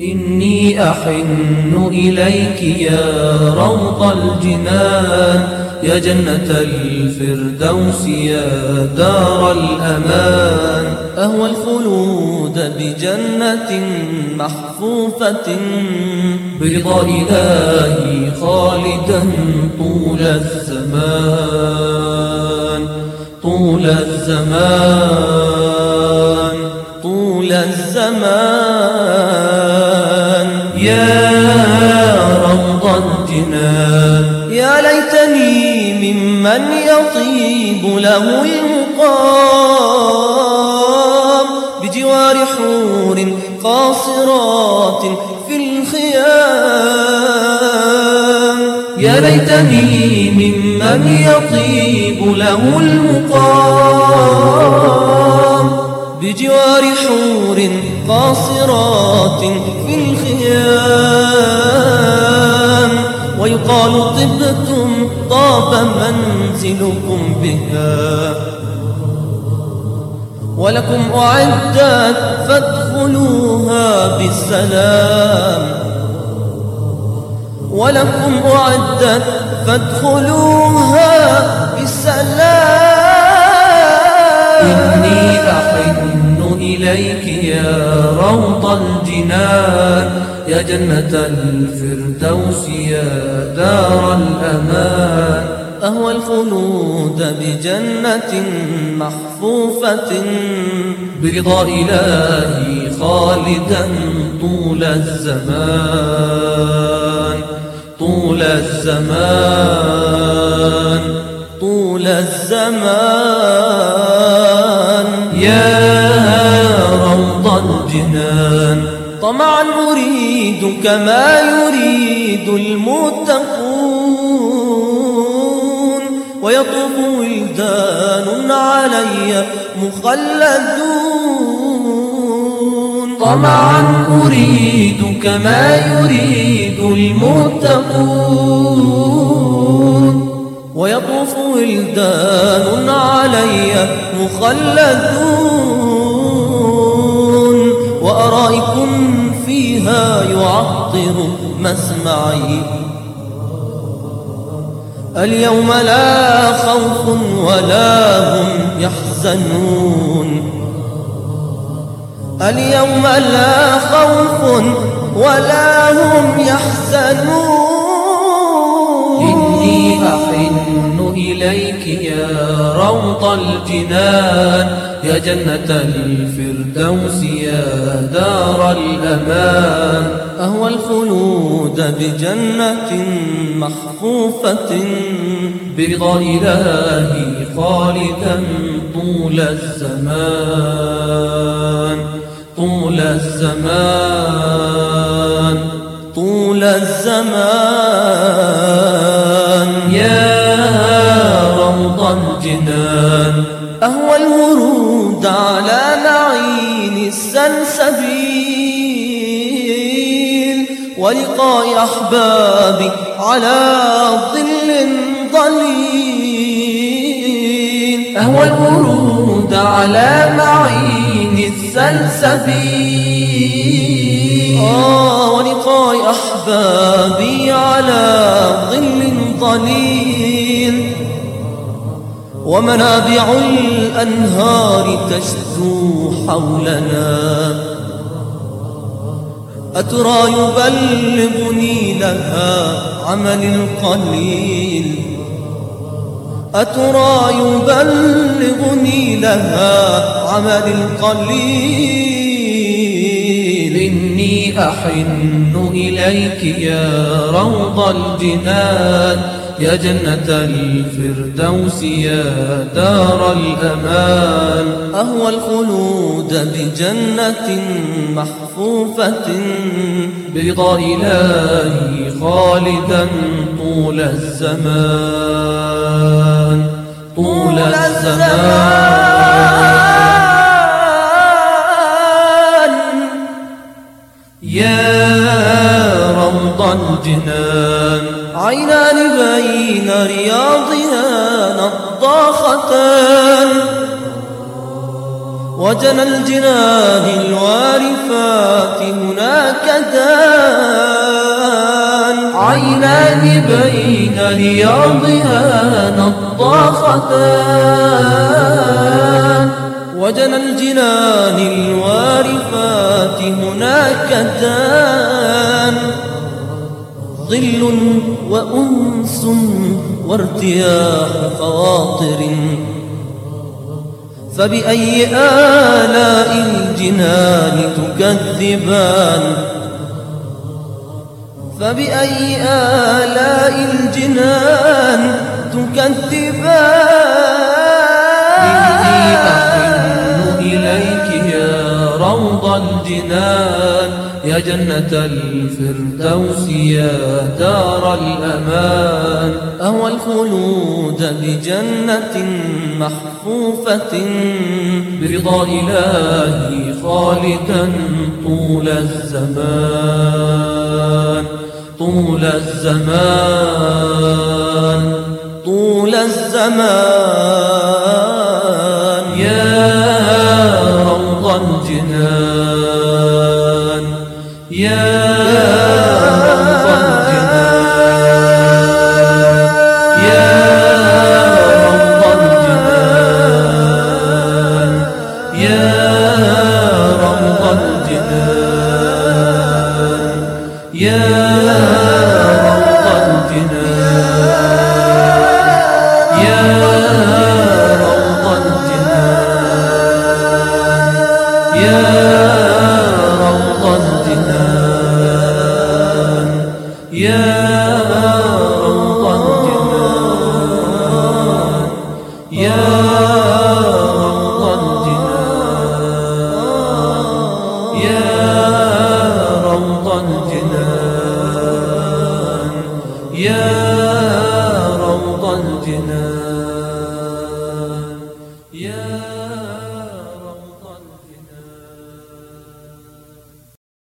إني أحن إليك يا روض الجنان يا جنة الفردوس يا دار الأمان. أهوى الخلود بجنة محفوفة برضا إلهي خالدا طول الزمان طول الزمان طول الزمان. يا روض الجنان يا ليتني ممن يطيب له المقام بجوار حور قاصرات في الخيام. يا ليتني ممن يطيب له المقام بجوار حور قاصرات في الخيام ويقال طبتم طاب منزلكم بها ولكم أعدت فادخلوها بالسلام ولكم أعدت فادخلوها بالسلام إني أحن إليك يا روض الجنان يا جنة الفردوس يا دار الأمان. أهوى الخلود بجنة محفوفة برضا إلهي خالدا طول الزمان. طول الزمان طول الزمان. يا الجنان طمعا أريد كما يريد المتقون. ويطوف ولدان علي مخلدون. طمعا أريد كما يريد المتقون. ويطوف ولدان علي مخلدون. وأرائكم فيها يعطر مسمعي اليوم لا خوف ولا هم يحزنون. اليوم لا خوف ولا هم يحزنون. أحن إليك يا روض الجنان يا جنة الفردوس يا دار الأمان أهوى الخلود بجنة محفوفة برضا إلهي خالدا طول الزمان طول الزمان طول الزمان روض الجنان. أهوى الورود على نعين السلسبيل. ولقاء أحبابي على ظل ظليل. أهوى الورود على معين السلسبيل. آه ولقاء أحبابي على ظل ظليل. ومنابع الأنهار تشدو حولنا. أترى يبلغني لها عمل القليل أترى يبلغني لها عمل القليل إني أحن إليك يا روض الجنان. يا جنة الفردوس يا دار الأمان. أهوى الخلود بجنة محفوفة برضا إلهي خالدا طول الزمان. طول الزمان. يا روض الجنان. عينان بين رياضها نضاختان. وجنى الجنان الوارفات هناك دان عينان بين رياضها نضاختان. وجنى الجنان الوارفات هناك دان ظل وأنس وارتياح خواطر. فبأي آلاء الجنان تكذبان؟ فبأي آلاء الجنان إني أحن تكذبان إليك يا روض الجنان. يا جنة الفردوس يا دار الأمان. أهوى الخلود بجنة محفوفة برضا إلهي خالدا طول الزمان. طول الزمان. طول الزمان. يا روض الجنان. يا روض الجنان.